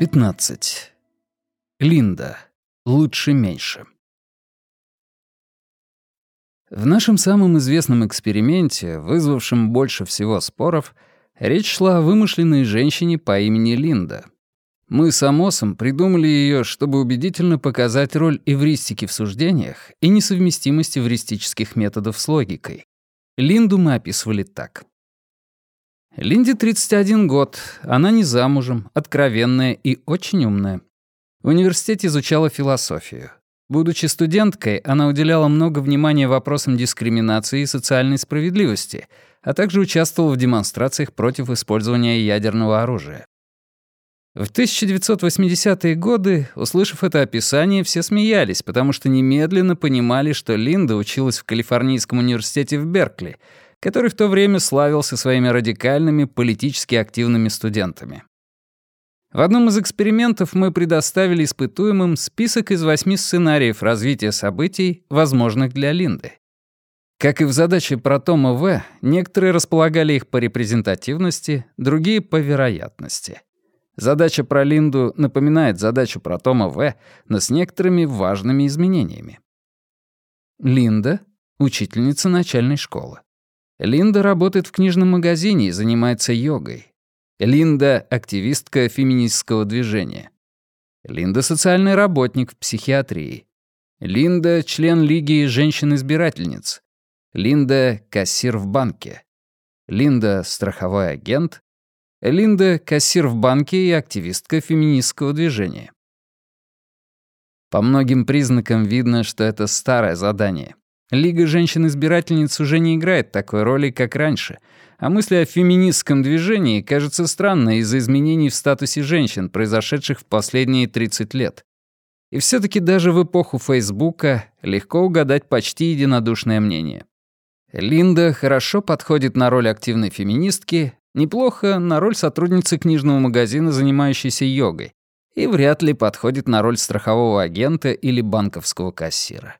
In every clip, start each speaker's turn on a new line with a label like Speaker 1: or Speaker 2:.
Speaker 1: 15. Линда. Лучше меньше. В нашем самом известном эксперименте, вызвавшем больше всего споров, речь шла о вымышленной женщине по имени Линда. Мы с Амосом придумали ее, чтобы убедительно показать роль эвристики в суждениях и несовместимость эвристических методов с логикой. Линду мы описывали так. Линде 31 год, она не замужем, откровенная и очень умная. В университете изучала философию. Будучи студенткой, она уделяла много внимания вопросам дискриминации и социальной справедливости, а также участвовала в демонстрациях против использования ядерного оружия. В 1980-е годы, услышав это описание, все смеялись, потому что немедленно понимали, что Линда училась в Калифорнийском университете в Беркли — который в то время славился своими радикальными, политически активными студентами. В одном из экспериментов мы предоставили испытуемым список из восьми сценариев развития событий, возможных для Линды. Как и в задаче про Тома В, некоторые располагали их по репрезентативности, другие — по вероятности. Задача про Линду напоминает задачу про Тома В, но с некоторыми важными изменениями. Линда — учительница начальной школы. Линда работает в книжном магазине и занимается йогой. Линда — активистка феминистского движения. Линда — социальный работник в психиатрии. Линда — член Лиги женщин-избирательниц. Линда — кассир в банке. Линда — страховой агент. Линда — кассир в банке и активистка феминистского движения. По многим признакам видно, что это старое задание. Лига женщин-избирательниц уже не играет такой роли, как раньше, а мысли о феминистском движении кажутся странной из-за изменений в статусе женщин, произошедших в последние 30 лет. И все таки даже в эпоху Фейсбука легко угадать почти единодушное мнение. Линда хорошо подходит на роль активной феминистки, неплохо на роль сотрудницы книжного магазина, занимающейся йогой, и вряд ли подходит на роль страхового агента или банковского кассира.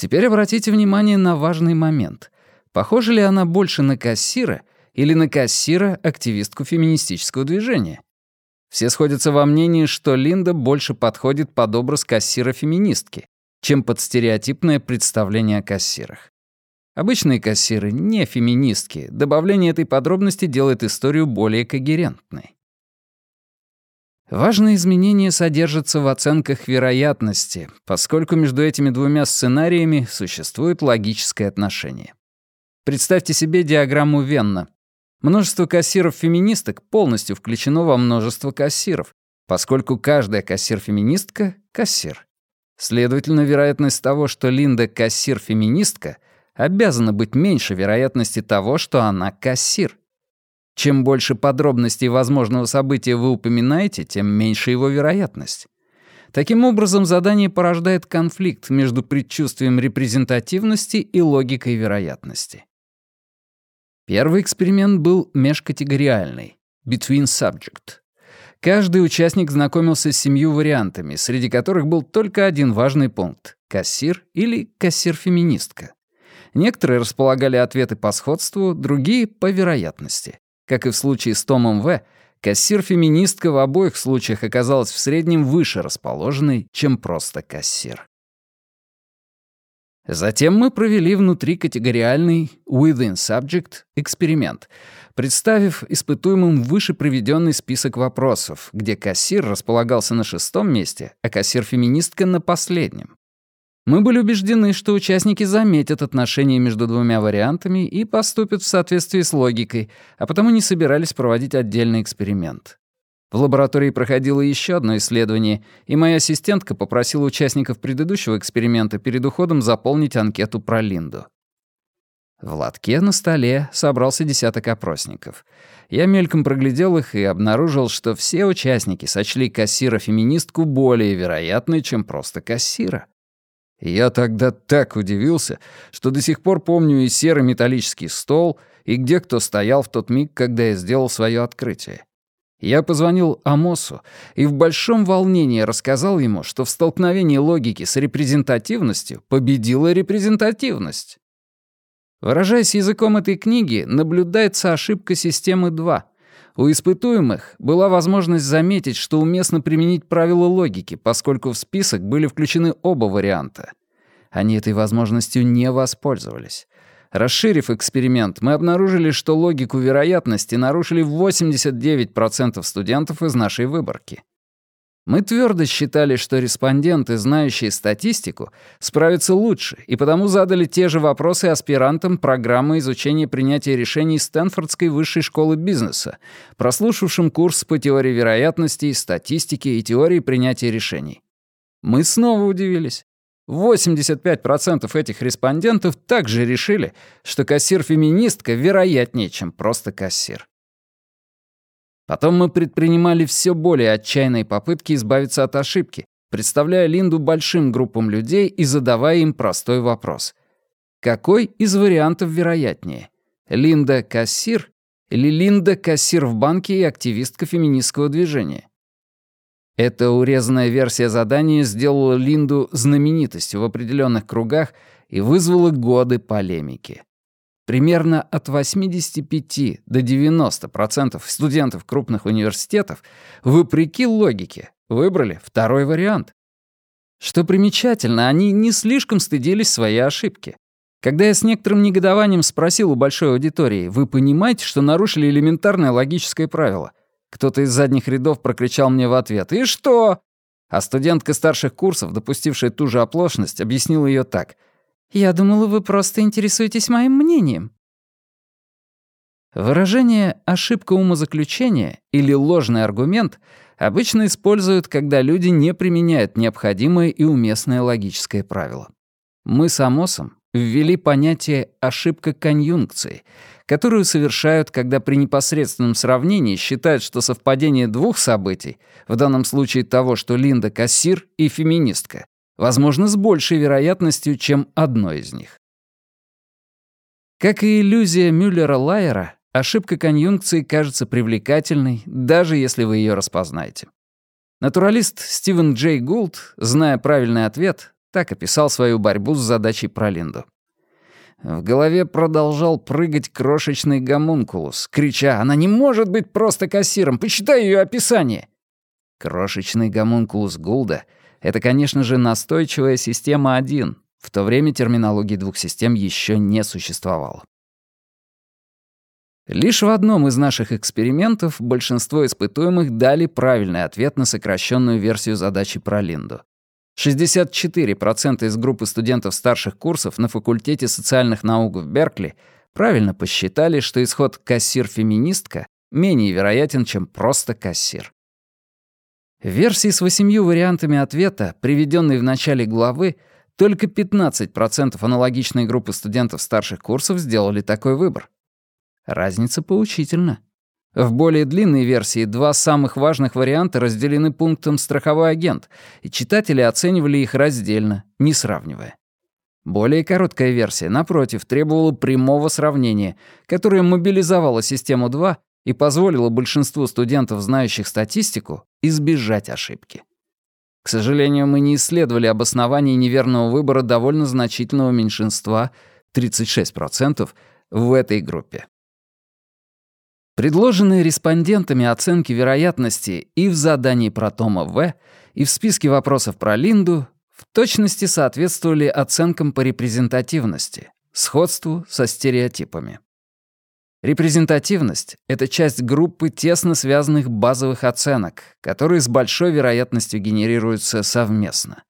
Speaker 1: Теперь обратите внимание на важный момент. Похожа ли она больше на кассира или на кассира-активистку феминистического движения? Все сходятся во мнении, что Линда больше подходит под образ кассира-феминистки, чем под стереотипное представление о кассирах. Обычные кассиры не феминистки. Добавление этой подробности делает историю более когерентной. Важные изменения содержатся в оценках вероятности, поскольку между этими двумя сценариями существует логическое отношение. Представьте себе диаграмму Венна. Множество кассиров-феминисток полностью включено во множество кассиров, поскольку каждая кассир-феминистка — кассир. Следовательно, вероятность того, что Линда кассир-феминистка, обязана быть меньше вероятности того, что она кассир. Чем больше подробностей возможного события вы упоминаете, тем меньше его вероятность. Таким образом, задание порождает конфликт между предчувствием репрезентативности и логикой вероятности. Первый эксперимент был межкатегориальный — between subject. Каждый участник знакомился с семью вариантами, среди которых был только один важный пункт — кассир или кассир-феминистка. Некоторые располагали ответы по сходству, другие — по вероятности. Как и в случае с Томом В., кассир-феминистка в обоих случаях оказалась в среднем выше расположенной, чем просто кассир. Затем мы провели внутрикатегориальный within subject эксперимент, представив испытуемым выше приведенный список вопросов, где кассир располагался на шестом месте, а кассир-феминистка на последнем. Мы были убеждены, что участники заметят отношения между двумя вариантами и поступят в соответствии с логикой, а потому не собирались проводить отдельный эксперимент. В лаборатории проходило еще одно исследование, и моя ассистентка попросила участников предыдущего эксперимента перед уходом заполнить анкету про Линду. В лотке на столе собрался десяток опросников. Я мельком проглядел их и обнаружил, что все участники сочли кассира-феминистку более вероятной, чем просто кассира. Я тогда так удивился, что до сих пор помню и серый металлический стол, и где кто стоял в тот миг, когда я сделал свое открытие. Я позвонил Амосу и в большом волнении рассказал ему, что в столкновении логики с репрезентативностью победила репрезентативность. Выражаясь языком этой книги, наблюдается ошибка системы 2. У испытуемых была возможность заметить, что уместно применить правила логики, поскольку в список были включены оба варианта. Они этой возможностью не воспользовались. Расширив эксперимент, мы обнаружили, что логику вероятности нарушили 89% студентов из нашей выборки. Мы твердо считали, что респонденты, знающие статистику, справятся лучше, и потому задали те же вопросы аспирантам программы изучения принятия решений Стэнфордской высшей школы бизнеса, прослушавшим курс по теории вероятности, статистике и теории принятия решений. Мы снова удивились. 85% этих респондентов также решили, что кассир-феминистка вероятнее, чем просто кассир. Потом мы предпринимали все более отчаянные попытки избавиться от ошибки, представляя Линду большим группам людей и задавая им простой вопрос. Какой из вариантов вероятнее? Линда — кассир или Линда — кассир в банке и активистка феминистского движения? Эта урезанная версия задания сделала Линду знаменитостью в определенных кругах и вызвала годы полемики. Примерно от 85 до 90% студентов крупных университетов, вопреки логике, выбрали второй вариант. Что примечательно, они не слишком стыдились своей ошибки. Когда я с некоторым негодованием спросил у большой аудитории, «Вы понимаете, что нарушили элементарное логическое правило?» Кто-то из задних рядов прокричал мне в ответ «И что?». А студентка старших курсов, допустившая ту же оплошность, объяснила ее так. «Я думала, вы просто интересуетесь моим мнением». Выражение «ошибка умозаключения» или «ложный аргумент» обычно используют, когда люди не применяют необходимое и уместное логическое правило. Мы с Амосом ввели понятие «ошибка конъюнкции», которую совершают, когда при непосредственном сравнении считают, что совпадение двух событий, в данном случае того, что Линда кассир и феминистка, возможно с большей вероятностью, чем одно из них. Как и иллюзия Мюллера-Лайера, ошибка конъюнкции кажется привлекательной, даже если вы ее распознаете. Натуралист Стивен Джей Гулд, зная правильный ответ, так описал свою борьбу с задачей про Линду. В голове продолжал прыгать крошечный гомункулус, крича «Она не может быть просто кассиром! Почитай ее описание!» Крошечный гомункулус Гулда — это, конечно же, настойчивая система 1. В то время терминологии двух систем еще не существовало. Лишь в одном из наших экспериментов большинство испытуемых дали правильный ответ на сокращенную версию задачи про Линду. 64% из группы студентов старших курсов на факультете социальных наук в Беркли правильно посчитали, что исход «кассир-феминистка» менее вероятен, чем просто кассир. Версии с восемью вариантами ответа, приведенной в начале главы, только 15% аналогичной группы студентов старших курсов сделали такой выбор. Разница поучительна. В более длинной версии два самых важных варианта разделены пунктом «страховой агент», и читатели оценивали их раздельно, не сравнивая. Более короткая версия, напротив, требовала прямого сравнения, которое мобилизовало систему 2 и позволило большинству студентов, знающих статистику, избежать ошибки. К сожалению, мы не исследовали обоснование неверного выбора довольно значительного меньшинства, 36%, в этой группе. Предложенные респондентами оценки вероятности и в задании про Тома В, и в списке вопросов про Линду в точности соответствовали оценкам по репрезентативности, сходству со стереотипами. Репрезентативность — это часть группы тесно связанных базовых оценок, которые с большой вероятностью генерируются совместно.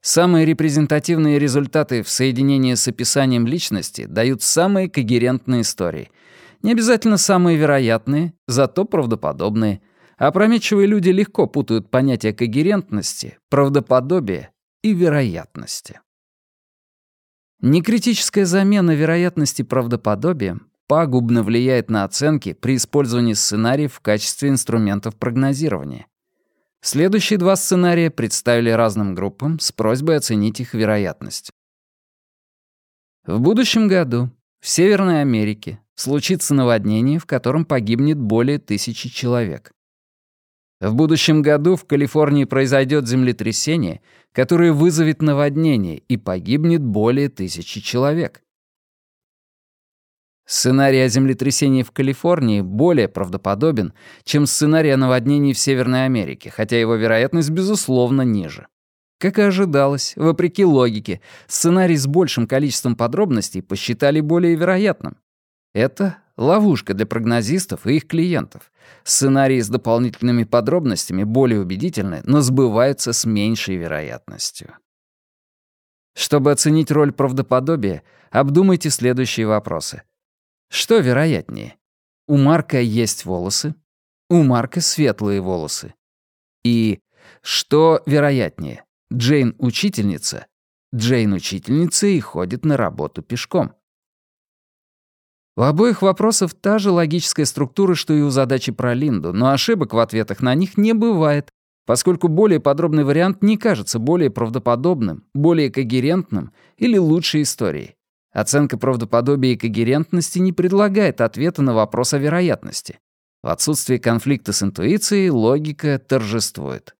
Speaker 1: Самые репрезентативные результаты в соединении с описанием личности дают самые когерентные истории — не обязательно самые вероятные, зато правдоподобные. Опрометчивые люди легко путают понятия когерентности, правдоподобия и вероятности. Некритическая замена вероятности правдоподобием пагубно влияет на оценки при использовании сценариев в качестве инструментов прогнозирования. Следующие два сценария представили разным группам с просьбой оценить их вероятность. В будущем году в Северной Америке случится наводнение, в котором погибнет более тысячи человек. В будущем году в Калифорнии произойдет землетрясение, которое вызовет наводнение и погибнет более тысячи человек. Сценарий о землетрясении в Калифорнии более правдоподобен, чем сценарий о наводнении в Северной Америке, хотя его вероятность, безусловно, ниже. Как и ожидалось, вопреки логике, сценарий с большим количеством подробностей посчитали более вероятным. Это ловушка для прогнозистов и их клиентов. Сценарии с дополнительными подробностями более убедительны, но сбываются с меньшей вероятностью. Чтобы оценить роль правдоподобия, обдумайте следующие вопросы. Что вероятнее? У Марка есть волосы, у Марка светлые волосы. И что вероятнее? Джейн — учительница. Джейн — учительница и ходит на работу пешком. У обоих вопросов та же логическая структура, что и у задачи про Линду, но ошибок в ответах на них не бывает, поскольку более подробный вариант не кажется более правдоподобным, более когерентным или лучшей историей. Оценка правдоподобия и когерентности не предлагает ответа на вопрос о вероятности. В отсутствии конфликта с интуицией логика торжествует.